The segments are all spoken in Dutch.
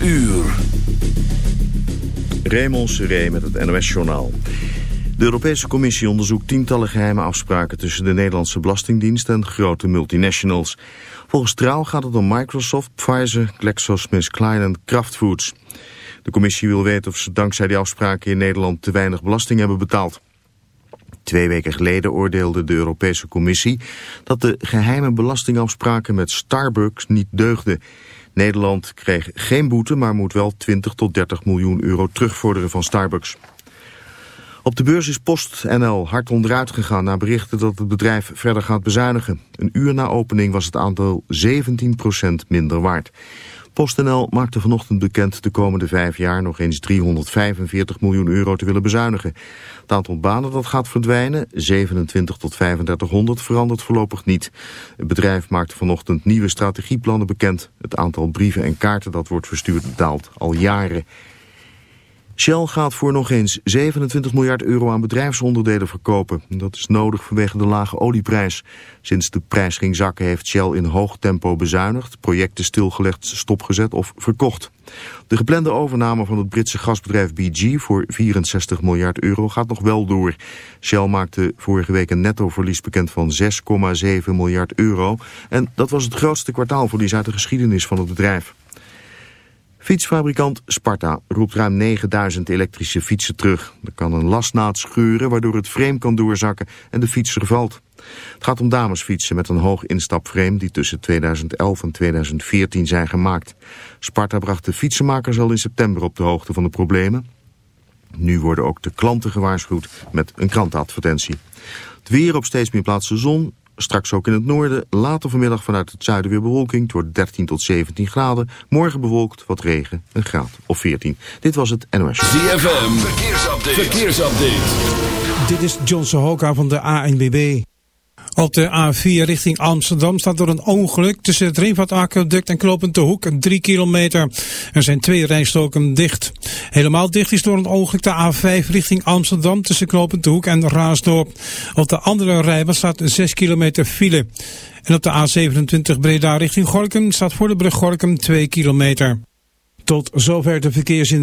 12 uur. Raymond Seré met het NOS-journaal. De Europese Commissie onderzoekt tientallen geheime afspraken... tussen de Nederlandse Belastingdienst en grote multinationals. Volgens Trouw gaat het om Microsoft, Pfizer, GlaxoSmithKline en Kraft Foods. De commissie wil weten of ze dankzij die afspraken in Nederland... te weinig belasting hebben betaald. Twee weken geleden oordeelde de Europese Commissie... dat de geheime belastingafspraken met Starbucks niet deugden... Nederland kreeg geen boete, maar moet wel 20 tot 30 miljoen euro terugvorderen van Starbucks. Op de beurs is PostNL hard onderuit gegaan na berichten dat het bedrijf verder gaat bezuinigen. Een uur na opening was het aantal 17% minder waard. PostNL maakte vanochtend bekend de komende vijf jaar nog eens 345 miljoen euro te willen bezuinigen. Het aantal banen dat gaat verdwijnen, 27 tot 3500, verandert voorlopig niet. Het bedrijf maakte vanochtend nieuwe strategieplannen bekend. Het aantal brieven en kaarten dat wordt verstuurd daalt al jaren. Shell gaat voor nog eens 27 miljard euro aan bedrijfsonderdelen verkopen. Dat is nodig vanwege de lage olieprijs. Sinds de prijs ging zakken heeft Shell in hoog tempo bezuinigd, projecten stilgelegd, stopgezet of verkocht. De geplande overname van het Britse gasbedrijf BG voor 64 miljard euro gaat nog wel door. Shell maakte vorige week een nettoverlies bekend van 6,7 miljard euro. En dat was het grootste kwartaalverlies uit de geschiedenis van het bedrijf. Fietsfabrikant Sparta roept ruim 9000 elektrische fietsen terug. Er kan een lasnaad scheuren waardoor het frame kan doorzakken en de fiets valt. Het gaat om damesfietsen met een hoog instapframe die tussen 2011 en 2014 zijn gemaakt. Sparta bracht de fietsenmakers al in september op de hoogte van de problemen. Nu worden ook de klanten gewaarschuwd met een krantenadvertentie. Het weer op steeds meer plaatsen zon, Straks ook in het noorden, later vanmiddag vanuit het zuiden weer bewolking. Het wordt 13 tot 17 graden. Morgen bewolkt, wat regen, een graad of 14. Dit was het NOS. ZFM, verkeersupdate. verkeersupdate. Dit is John Sohoka van de ANWB. Op de A4 richting Amsterdam staat door een ongeluk tussen het Ringvaartaqueduct en Knopend de Hoek 3 kilometer. Er zijn twee rijstoken dicht. Helemaal dicht is door een ongeluk de A5 richting Amsterdam tussen Knopend de Hoek en Raasdorp. Op de andere rijbaan staat 6 kilometer file. En op de A27 Breda richting Gorkum staat voor de brug Gorkum 2 kilometer. Tot zover de verkeersin.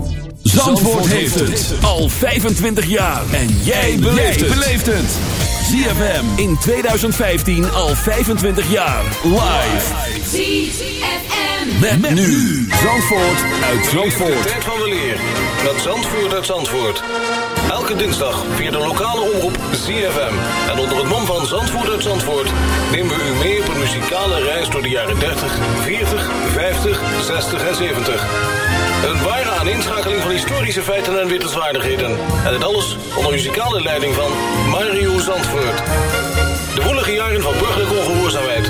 Zandvoort heeft het al 25 jaar. En jij beleeft het. ZFM in 2015 al 25 jaar. Live. ZFM. Met, met nu. Zandvoort uit Zandvoort. Tijd van weleer. Met Zandvoort uit Zandvoort. Elke dinsdag via de lokale omroep ZFM. En onder het mom van Zandvoort uit Zandvoort... nemen we u mee op een muzikale reis door de jaren 30, 40, 50, 60 en 70. Een ware aaninschakeling van historische feiten en wittelswaardigheden. En dit alles onder muzikale leiding van Mario Zandvoort. De woelige jaren van burgerlijke ongehoorzaamheid,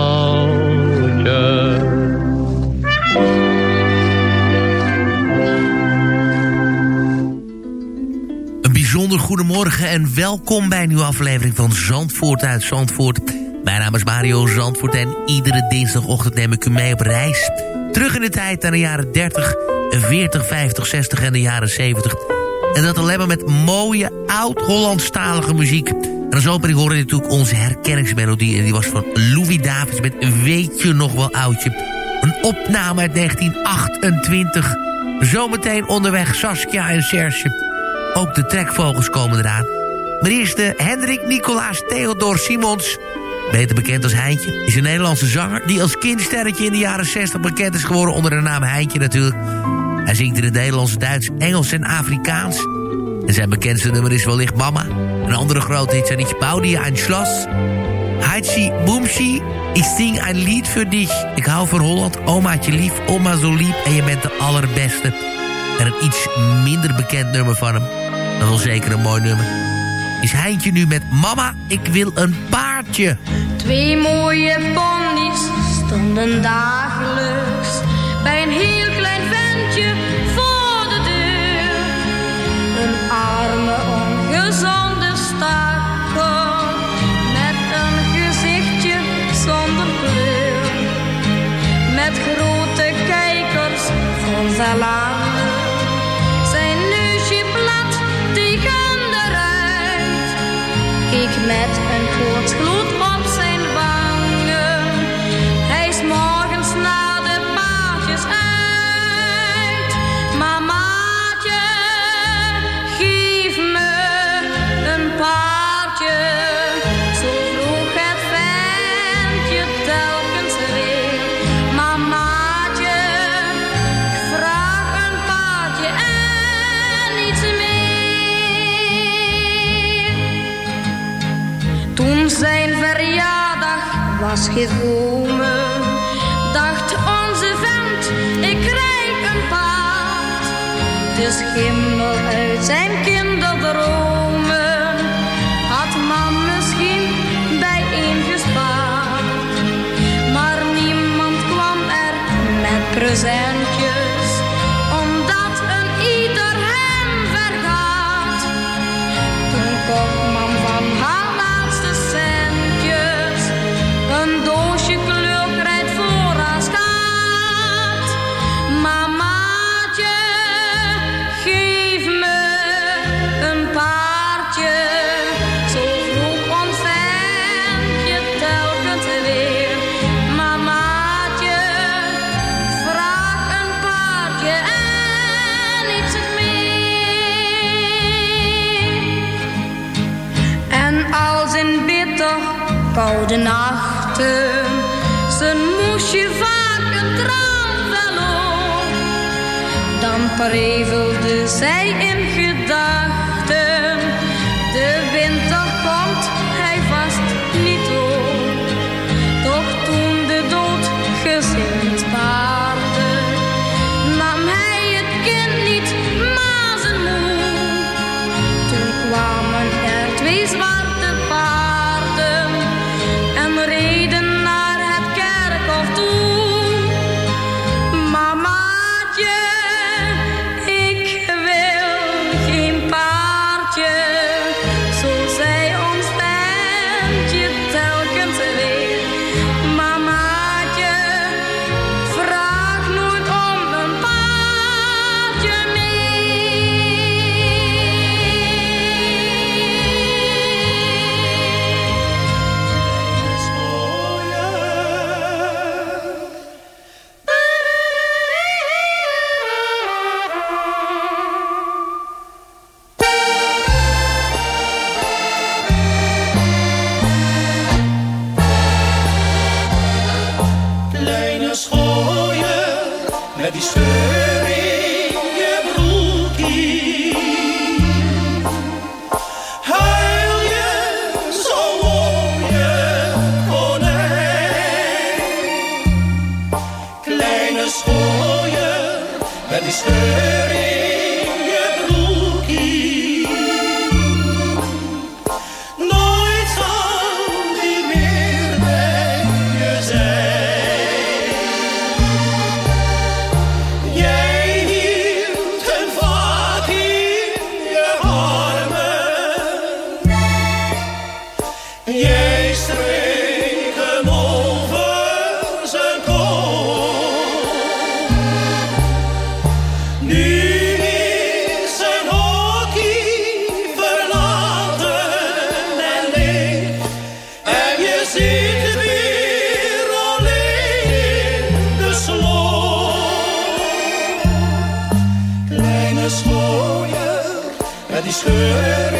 Bijzonder goedemorgen en welkom bij een nieuwe aflevering van Zandvoort uit Zandvoort. Mijn naam is Mario Zandvoort en iedere dinsdagochtend neem ik u mee op reis. Terug in de tijd naar de jaren 30, 40, 50, 60 en de jaren 70. En dat alleen maar met mooie, oud-Hollandstalige muziek. En als opening hoorde je natuurlijk onze herkenningsmelodie. En die was van Louis Davids met Weet je nog wel oudje. Een opname uit 1928. Zometeen onderweg Saskia en Serge. Ook de trekvogels komen eraan. Maar eerst de Hendrik Nicolaas Theodor Simons. Beter bekend als Heintje. Is een Nederlandse zanger die als kindsterretje in de jaren 60 bekend is geworden onder de naam Heintje natuurlijk. Hij zingt in het Nederlands, Duits, Engels en Afrikaans. En zijn bekendste nummer is wellicht Mama. Een andere grote hit zijn niet Baudi ein Schloss. Heitsi Boomshi, ik zing een lied voor dich. Ik hou van Holland, omaatje lief, oma zo lief en je bent de allerbeste. En een iets minder bekend nummer van hem, dat wel zeker een mooi nummer, is Heintje nu met Mama, ik wil een paardje. Twee mooie ponies stonden dagelijks bij een heel klein ventje voor de deur. Een arme ongezonde stakker met een gezichtje zonder kleur. Met grote kijkers vol salade. Met was gekomen, dacht onze vent, ik krijg een paard. Dus schimmel uit zijn Revelde dus zij in say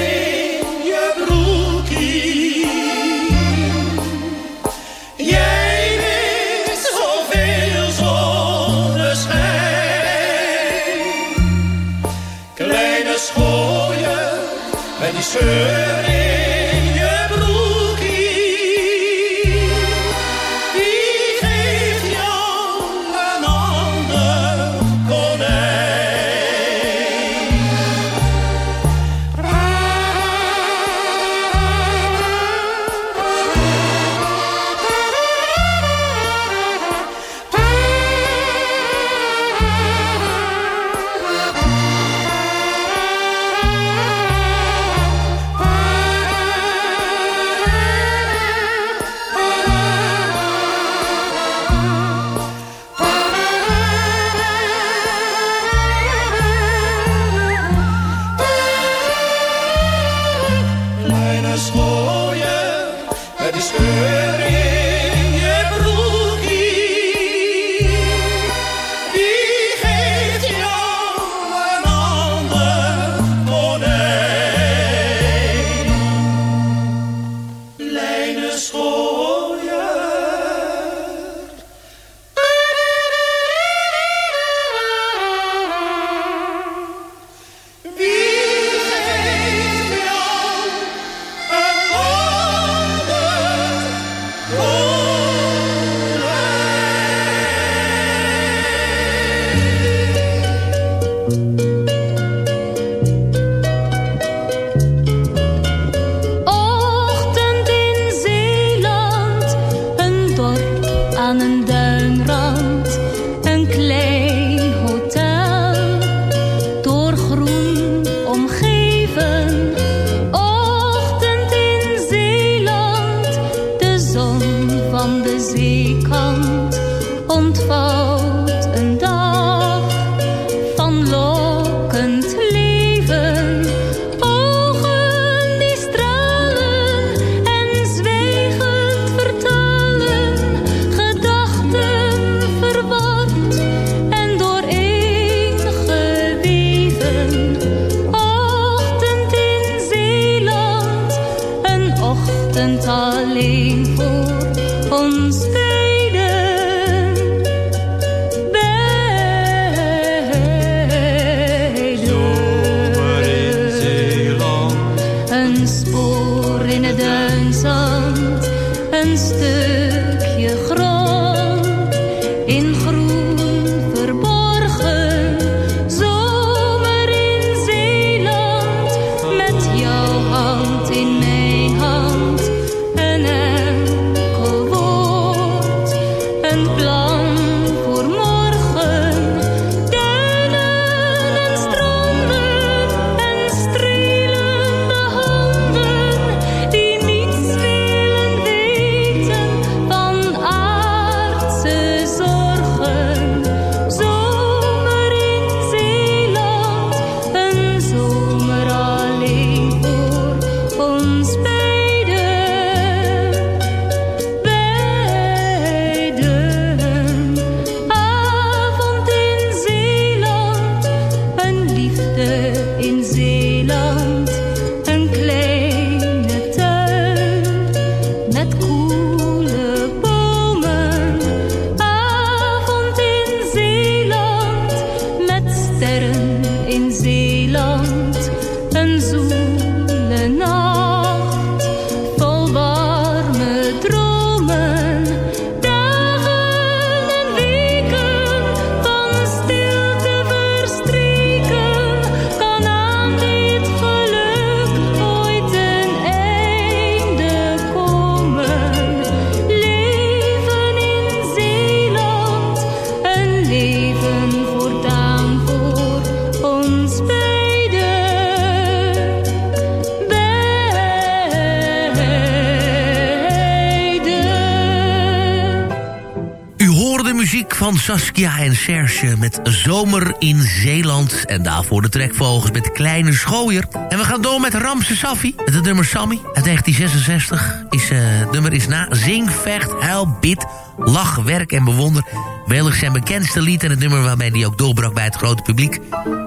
Saskia en Serge met Zomer in Zeeland. En daarvoor de trekvogels met Kleine Schooier. En we gaan door met Ramse Safi. Met het nummer Sammy uit 1966. Is, eh, het nummer is na Zing, Vecht, Huil, Bid, Lach, Werk en Bewonder. Wellicht zijn bekendste lied en het nummer waarmee hij ook doorbrak bij het grote publiek.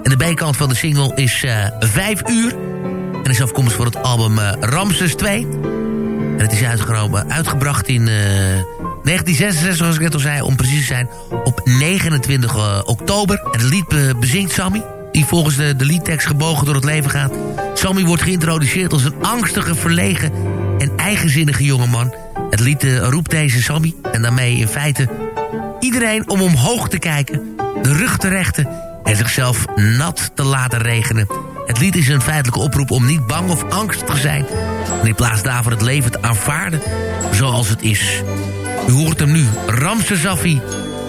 En de bijkant van de single is eh 5 uur. En is afkomstig voor het album eh, Ramses 2. En het is uitgebracht in eh, 1966, zoals ik net al zei, om precies te zijn, op 29 eh, oktober. En het lied be- bezingt Sammy, die volgens de, de liedtekst gebogen door het leven gaat. Sammy wordt geïntroduceerd als een angstige, verlegen en eigenzinnige jongeman. Het lied eh, roept deze Sammy, en daarmee in feite iedereen om omhoog te kijken, de rug te rechten en zichzelf nat te laten regenen. Het lied is een feitelijke oproep om niet bang of angstig te zijn... en in plaats daarvan het leven te aanvaarden zoals het is. U hoort hem nu, Ramse Zaffi,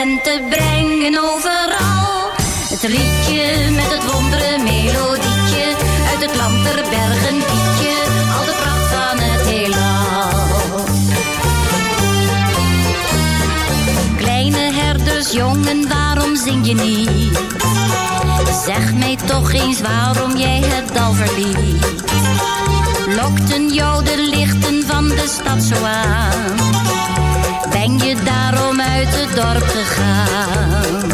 De lente brengen overal. Het liedje met het wondere melodietje uit het land der bergen liedje, al de pracht van het heelal. Kleine herdersjongen, waarom zing je niet? Zeg mij toch eens waarom jij het dal verliet. Lokten jou de lichten van de stad zo aan? Ben je daarom uit het dorp gegaan?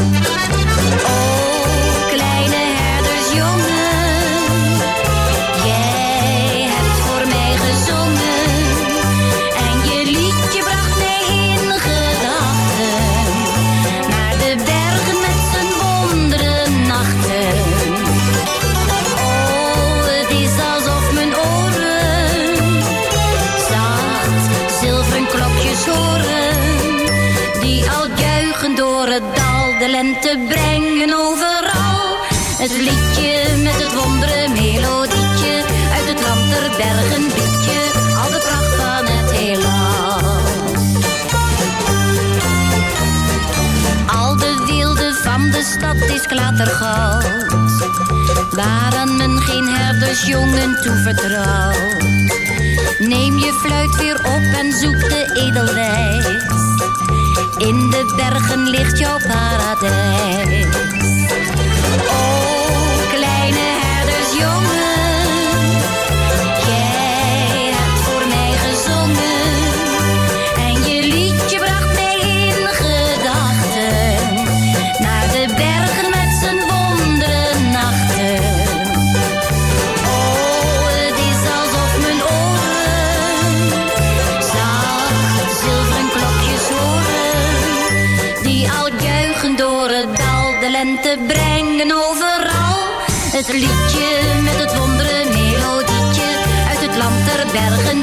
Lente brengen overal. Het liedje met het wondere melodietje uit het land der bergen liedje al de pracht van het heelal. Al de wilde van de stad is klatergoud, waaraan men geen herdersjongen toevertrouwt. Neem je fluit weer op en zoek de edelwijs. In de bergen ligt jouw paradijs. Het liedje met het wondere melodietje uit het land der bergen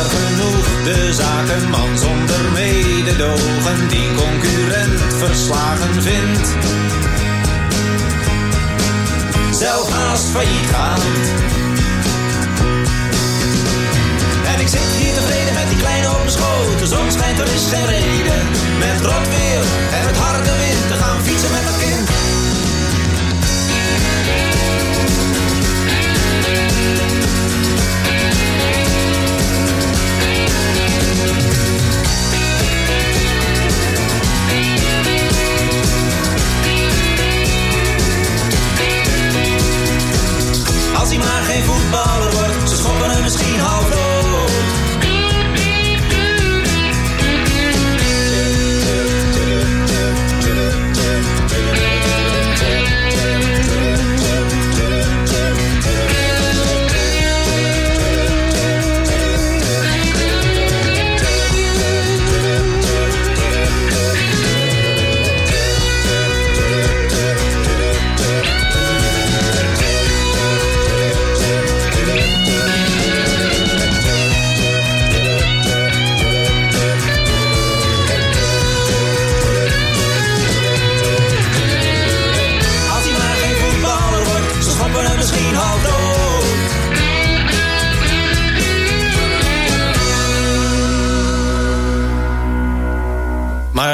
Hoe lacht er genoeg de zakenman zonder mededogen die concurrent verslagen vindt? Zelf haast failliet gaat. En ik zit hier tevreden met die kleine op mijn schoot. Zon schijnt, er is geen reden. Met rot weer en met harde wind te gaan fietsen met maar geen voetballer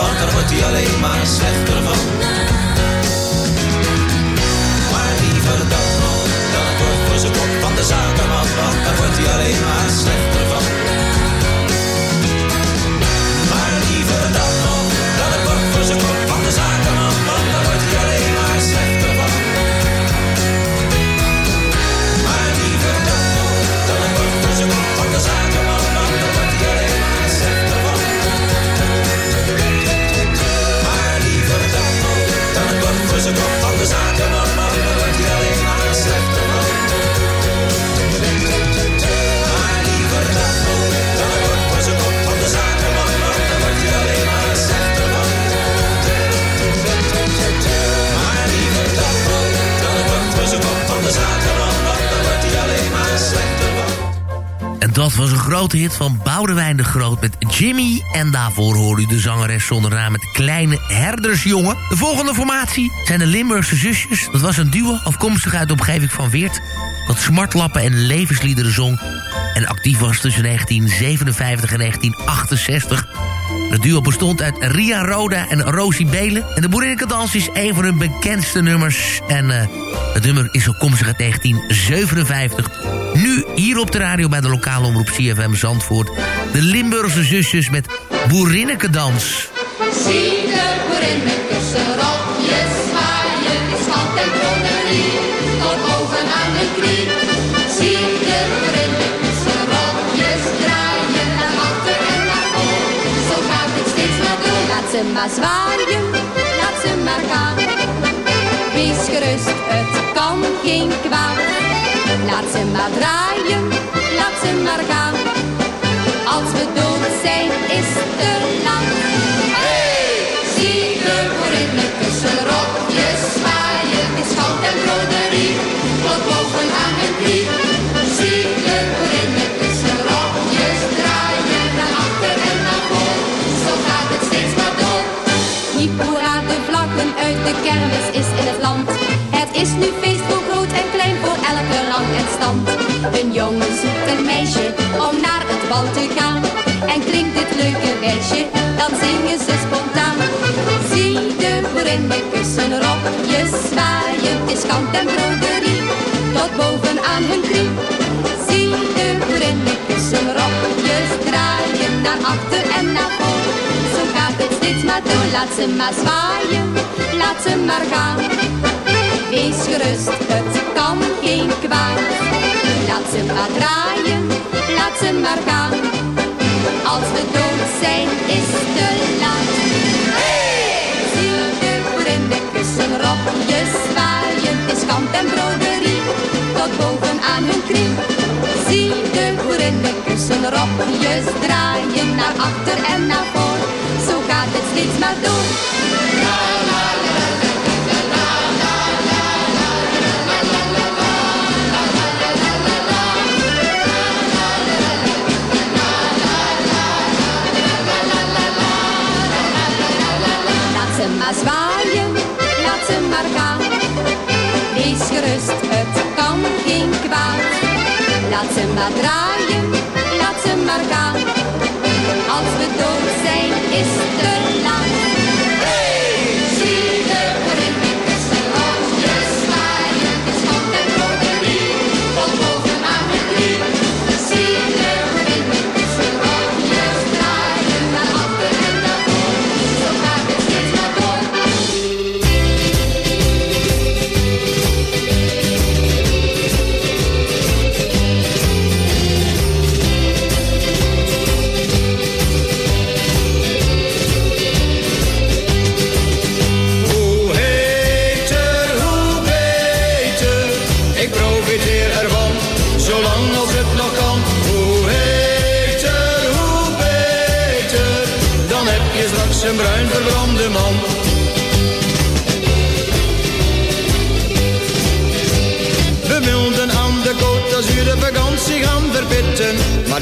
want daar wordt hij alleen maar slechter van. Maar liever dat nog dan het bord voor zijn kop van de zakenman, want daar wordt hij alleen maar slechter was een grote hit van Boudewijn de Groot met Jimmy. En daarvoor hoorde u de zangeres zonder naam met Kleine Herdersjongen. De volgende formatie zijn de Limburgse zusjes. Dat was een duo afkomstig uit de omgeving van Weert... dat smartlappen en levensliederen zong... en actief was tussen 1957 en 1968... Het duo bestond uit Ria Roda en Rosie Belen. En de Boerinnekendans is een van hun bekendste nummers. En eh, het nummer is afkomstig uit 1957. Nu hier op de radio bij de lokale omroep CFM Zandvoort. De Limburgse zusjes met Boerinnekendans. Zie de boerinnetjes rokjes zwaaien, schat en broderie, tot boven aan de knie. Zie de boerinnetjes rokjes draaien, naar achter en naar voor, zo gaat het steeds maar door. Laat ze maar zwaaien, laat ze maar gaan. Wees gerust, het kan geen kwaad. Laat ze maar draaien, laat ze maar gaan. Als we dood zijn, is het te laat. Hey! Zie de boerinnetjes rokjes zwaaien, is goud en broderie, tot boven aan hun knie. Zie de boerinnetjes rokjes draaien, naar achter en naar voor, zo gaat het steeds maar door. Hoera, de vlaggen uit de kermis is in het land. Het is nu rang en stand. Een jongen zoekt een meisje om naar het bal te gaan. En klinkt dit leuke wijsje, dan zingen ze spontaan. Zie de boerinnetjes hun rokjes zwaaien, het is kant en broderie, tot boven aan hun knie. Zie de boerinnetjes hun rokjes draaien, naar achter en naar voor. Zo gaat het steeds maar door, laat ze maar zwaaien, laat ze maar gaan. Wees gerust, het kan geen kwaad. Laat ze maar draaien, laat ze maar gaan. Als we dood zijn, is te laat. Hey! Zie de boerinnetjes hun rokjes zwaaien, is kant en broderie, tot boven aan hun knie. Zie de boerinnetjes hun rokjes draaien, naar achter en naar voor. Zo gaat het steeds maar door. Zwaaien, laat ze maar gaan. Wees gerust, het kan geen kwaad. Laat ze maar draaien, laat ze maar gaan. Als we dood zijn, is te laat.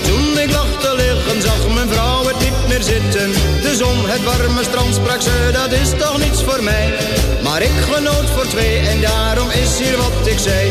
Toen ik lag te liggen, zag mijn vrouw het niet meer zitten. De zon, het warme strand, sprak ze, dat is toch niets voor mij. Maar ik genoot voor twee en daarom is hier wat ik zei.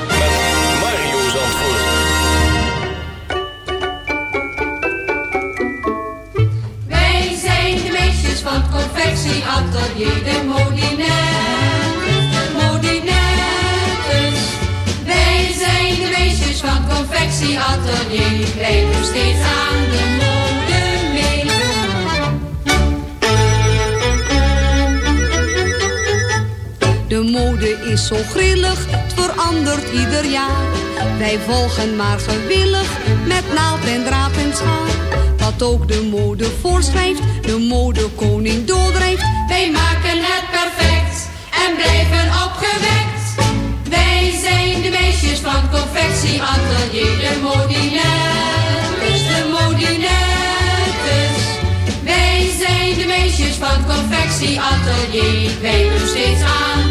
van het confectieatelier, de modinettes, modinettes. Wij zijn de meisjes van het confectieatelier, wij doen steeds aan de mode mee. De mode is zo grillig, het verandert ieder jaar. Wij volgen maar gewillig, met naald en draad en schaar. Wat ook de mode voorschrijft, de modekoning doordrijft. Wij maken het perfect en blijven opgewekt. Wij zijn de meisjes van het confectieatelier, de modinettes, de modinettes. Wij zijn de meisjes van het confectieatelier, wij doen steeds aan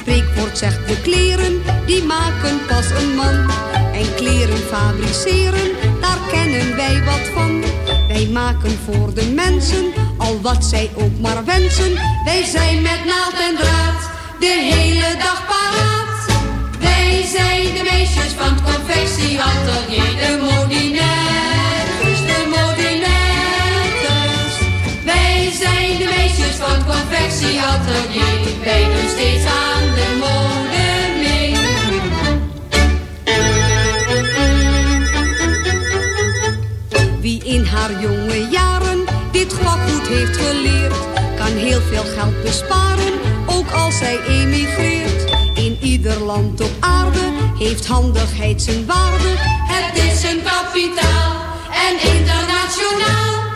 spreekwoord zegt de kleren, die maken pas een man. En kleren fabriceren, daar kennen wij wat van. Wij maken voor de mensen, al wat zij ook maar wensen. Wij zijn met naald en draad, de hele dag paraat. Wij zijn de meisjes van het confectieatelier, de modinettes, atelier. Wij doen steeds aan de mode mee. Wie in haar jonge jaren dit vak goed heeft geleerd, kan heel veel geld besparen, ook als zij emigreert. In ieder land op aarde heeft handigheid zijn waarde. Het is een kapitaal en internationaal.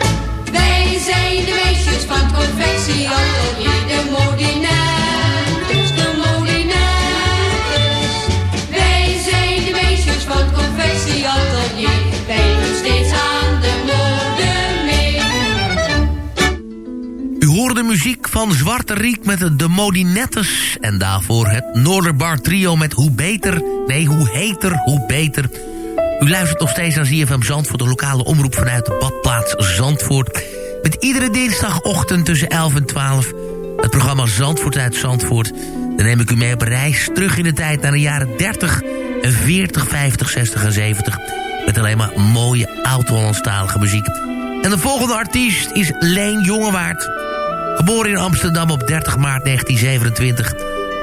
Zijn de meisjes van het confectieatelier, de modinettes, de modinettes. Wij zijn de meisjes van het confectieatelier, wij doen steeds aan de mode mee. U hoorde muziek van Zwarte Riek met de Modinettes. En daarvoor het Noorderbar Trio met Hoe Beter. Nee, Hoe Heter, Hoe Beter. U luistert nog steeds naar ZFM Zandvoort, de lokale omroep vanuit de badplaats Zandvoort. Met iedere dinsdagochtend tussen 11 en 12 het programma Zandvoort uit Zandvoort. Dan neem ik u mee op reis terug in de tijd naar de jaren 30, 40, 50, 60 en 70. Met alleen maar mooie oud-Hollandstalige muziek. En de volgende artiest is Leen Jongewaard. Geboren in Amsterdam op 30 maart 1927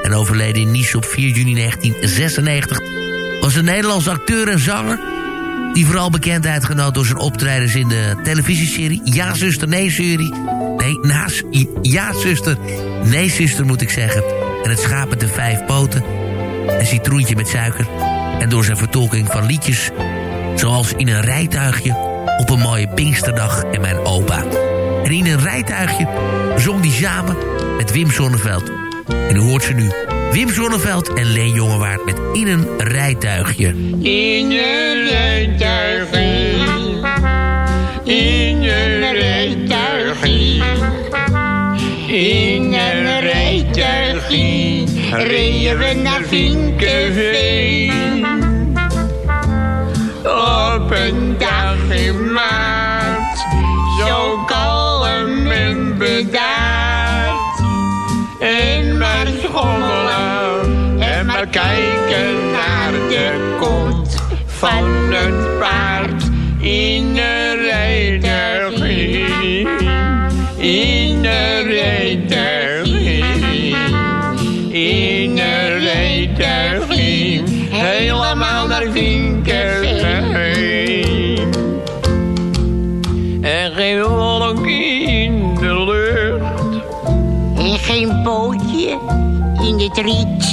en overleden in Nice op 4 juni 1996... was een Nederlands acteur en zanger... die vooral bekendheid genoot door zijn optredens in de televisieserie... Ja, zuster, nee, serie. Nee, naast, ja, zuster, nee, zuster moet ik zeggen. En het schaap met de vijf poten. En citroentje met suiker. En door zijn vertolking van liedjes... zoals in een rijtuigje op een mooie Pinksterdag en mijn opa. En in een rijtuigje zong die samen met Wim Sonneveld. En u hoort ze nu. Wim Sonneveld en Leen Jongewaard met In een rijtuigje. In een rijtuigje, in een rijtuigje, in een rijtuigje, reden we naar Vinkenveen. Op een dag in maart, zo kalm en bedaard. En maar maar kijken naar de kont van het paard in een rijtuigje. In een rijtuigje. In een rijtuigje. Helemaal naar Vinkenveen. En geen wolk in de lucht. En geen bootje in het riet.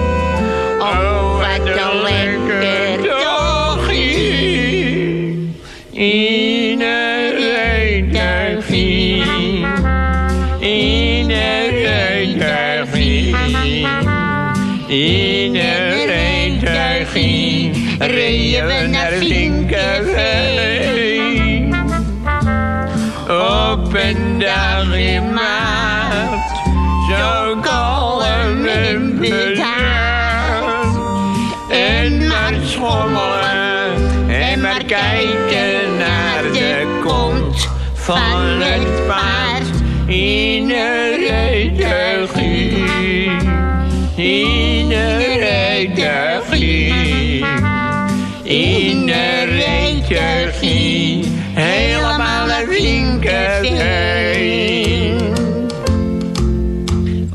Een dag in maart. Zo kalm en maar schommelen. En maar kijken naar de kont van het paard. In een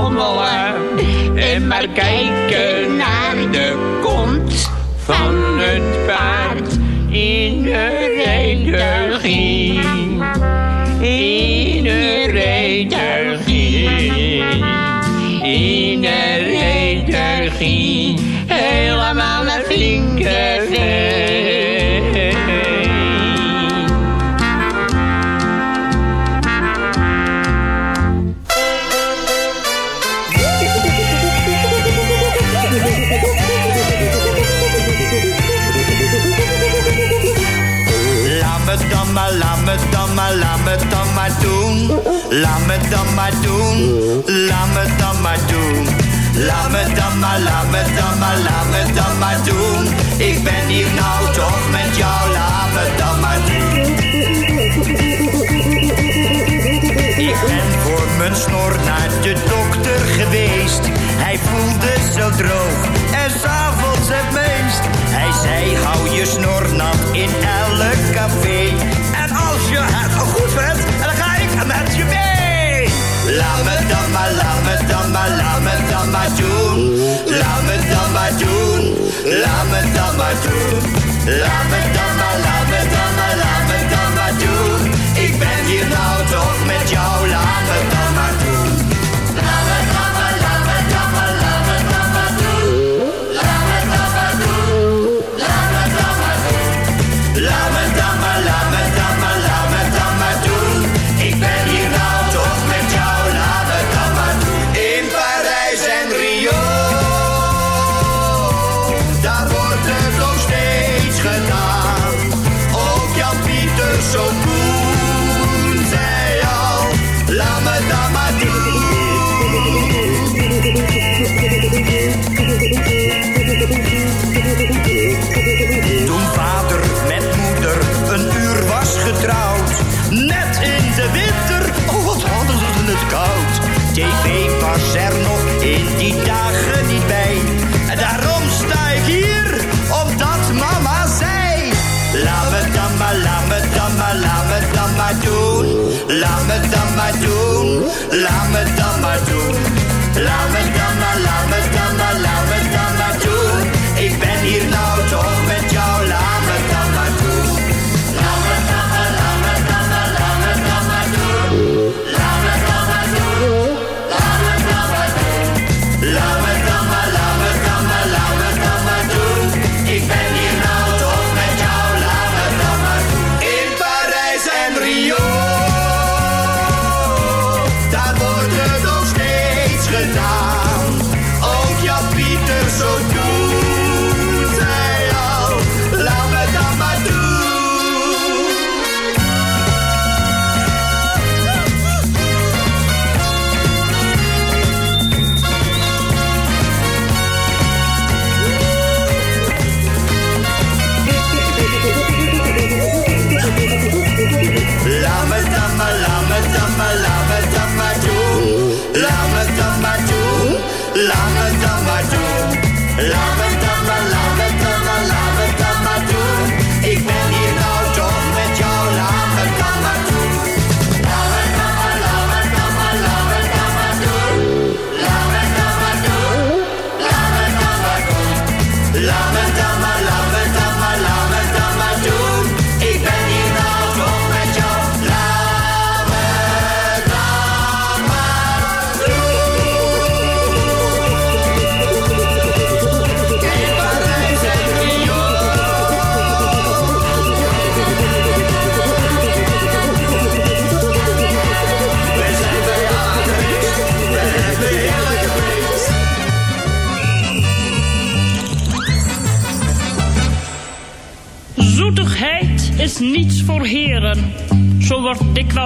rommelen en maar kijken naar de kont van het paard in de redegie. In de redegie. In de redegie. Laat me dan maar doen, laat me dan maar doen. Laat me dan maar, laat me dan maar, laat me dan maar doen. Ik ben hier nou toch met jou, laat me dan maar doen. Ik ben voor mijn snor naar de dokter geweest. Hij voelde zo droog en s'avonds het meest. Hij zei, hou je snor nat in elk café. Laat me dan maar, laat me dan maar, laat me dan maar doen. Laat me dan maar doen, laat me dan maar doen. Laat me dan maar, laat me dan maar, laat me dan maar doen. Ik ben hier nou toch met jou, laat me dan maar doen.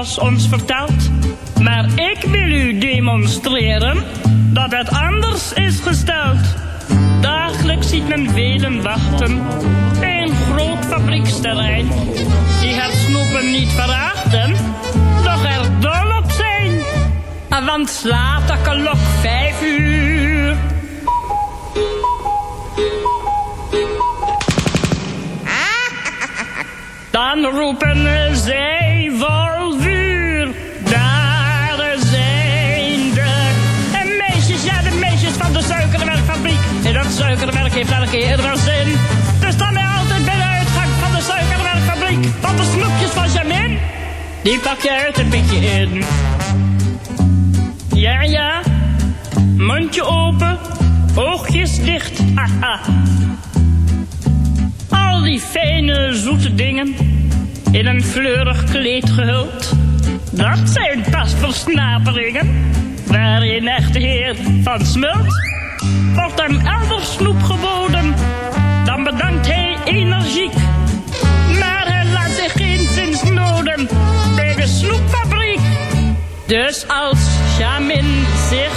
ons verteld. Maar ik wil u demonstreren dat het anders is gesteld. Dagelijks ziet men velen wachten in groot fabrieksterrein. Die het snoepen niet verachten, doch er dol op zijn. Ah, want slaat de klok vijf uur werken immers in. Dus dan ben je altijd bij de uitgang van de suikerwerkfabriek. Want de snoepjes van Jamin, die pak je uit een beetje in. Ja, ja. Mondje open, oogjes dicht. Haha. Al die fijne, zoete dingen in een fleurig kleed gehuld. Dat zijn pas versnaperingen waar je een echte heer van smult. Wordt hem elders snoep geboden. Dan bedankt hij energiek. Maar hij laat zich geen zins noden. Bij de snoepfabriek. Dus als Jamin zich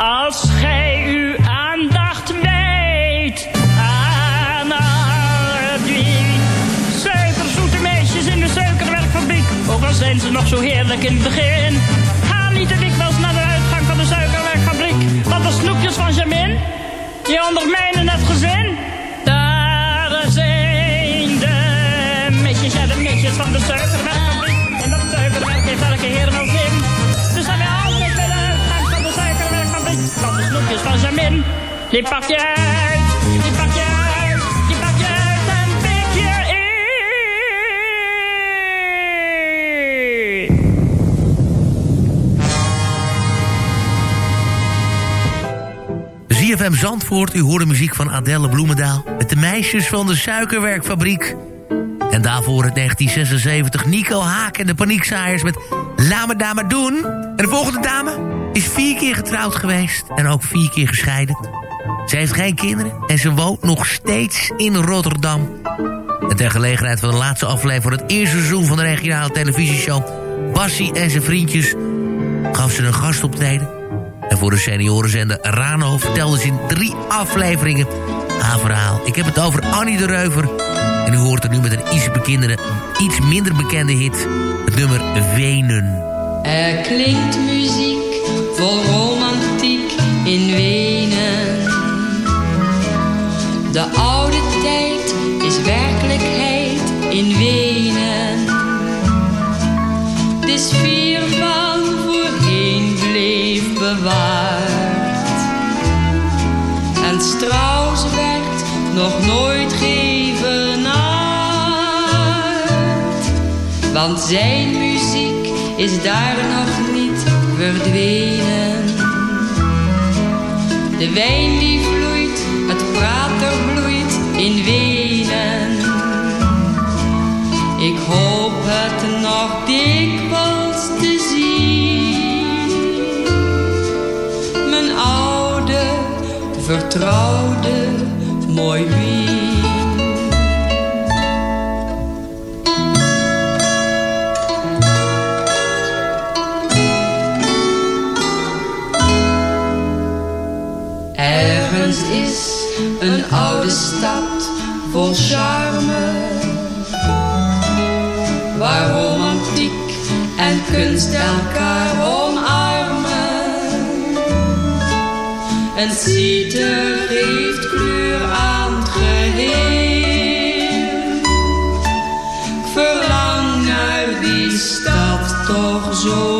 Als gij uw aandacht wijdt aan al die suikerzoete meisjes in de suikerwerkfabriek. Ook al zijn ze nog zo heerlijk in het begin. Ga niet te dikwijls naar de uitgang van de suikerwerkfabriek. Want de snoepjes van Jamin, die ondermijnen het gezin. De van Jamin, die pak die pak die pak je uit en pik je in. Zandvoort, u hoorde muziek van Adelle Bloemendaal... met de meisjes van de suikerwerkfabriek. En daarvoor het 1976 Nico Haak en de Paniekzaaiers met La me dame doen. En de volgende dame is vier keer getrouwd geweest en ook vier keer gescheiden. Ze heeft geen kinderen en ze woont nog steeds in Rotterdam. En ter gelegenheid van de laatste aflevering van het eerste seizoen van de regionale televisieshow... Bassie en zijn vriendjes gaf ze een gastoptreden. En voor de seniorenzender Rano vertelde ze in drie afleveringen haar verhaal. Ik heb het over Annie de Reuver. En u hoort er nu met een iets, bekendere, iets minder bekende hit. Het nummer Wenen. Er klinkt muziek vol romantiek in Wenen. De oude tijd is werkelijkheid in Wenen. De sfeer van voorheen bleef bewaard. En Strauss werd nog nooit geëvenaard. Want zijn muziek is daar nog niet verdwenen. De wijn die vloeit, het prater bloeit in Wenen. Ik hoop het nog dikwijls te zien. Mijn oude, vertrouwde, mooi Wien. Vol charme. Waar romantiek en kunst elkaar omarmen. Een citer geeft kleur aan het geheel. Ik verlang naar die stad toch zoveel.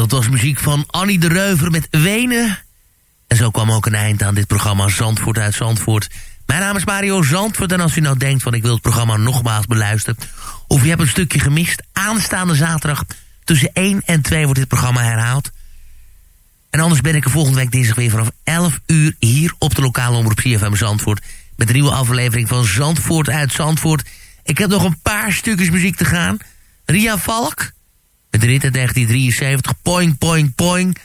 dat was muziek van Annie de Reuver met Wenen. En zo kwam ook een eind aan dit programma Zandvoort uit Zandvoort. Mijn naam is Mario Zandvoort en als u nou denkt van ik wil het programma nogmaals beluisteren... of je hebt een stukje gemist, aanstaande zaterdag tussen 1 en 2 wordt dit programma herhaald. En anders ben ik er volgende week dinsdag weer vanaf 11 uur hier op de lokale omroep CFM Zandvoort... met een nieuwe aflevering van Zandvoort uit Zandvoort. Ik heb nog een paar stukjes muziek te gaan. Ria Valk, met de rit uit 1973, Poing Poing Poing...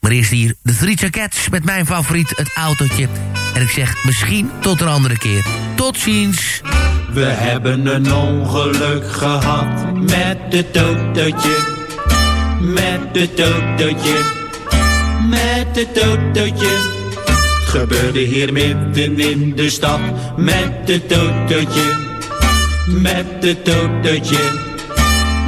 Maar eerst hier de Three Jackets met mijn favoriet, het autootje. En ik zeg misschien tot een andere keer. Tot ziens. We hebben een ongeluk gehad met het autootje. Met het autootje. Met het autootje. Gebeurde hier midden in de stad. Met het autootje. Met het autootje.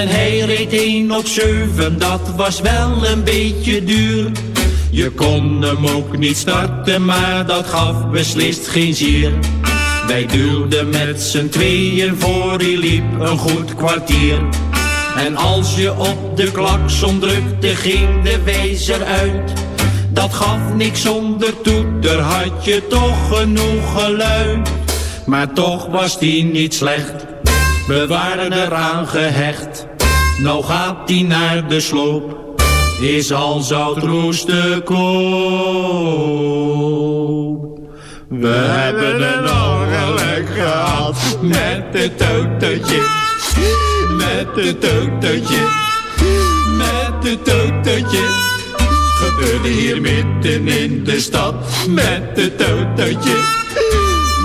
En hij reed 1 op 7, dat was wel een beetje duur. Je kon hem ook niet starten, maar dat gaf beslist geen zier. Wij duwden met z'n tweeën voor, hij liep een goed kwartier. En als je op de klakson drukte, ging de wezer uit. Dat gaf niks zonder toeter, had je toch genoeg geluid. Maar toch was die niet slecht, we waren eraan gehecht. Nou gaat die naar de sloop, is al zout roest te koop. We hebben een ongeluk gehad met het autootje, met het autootje, met het autootje. Gebeurde hier midden in de stad met het autootje,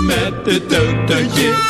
met het autootje,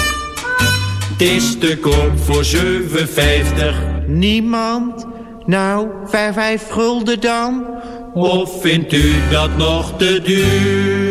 Het is te koop voor 7,50. Niemand? Nou, 5, 5 gulden dan? Of vindt u dat nog te duur?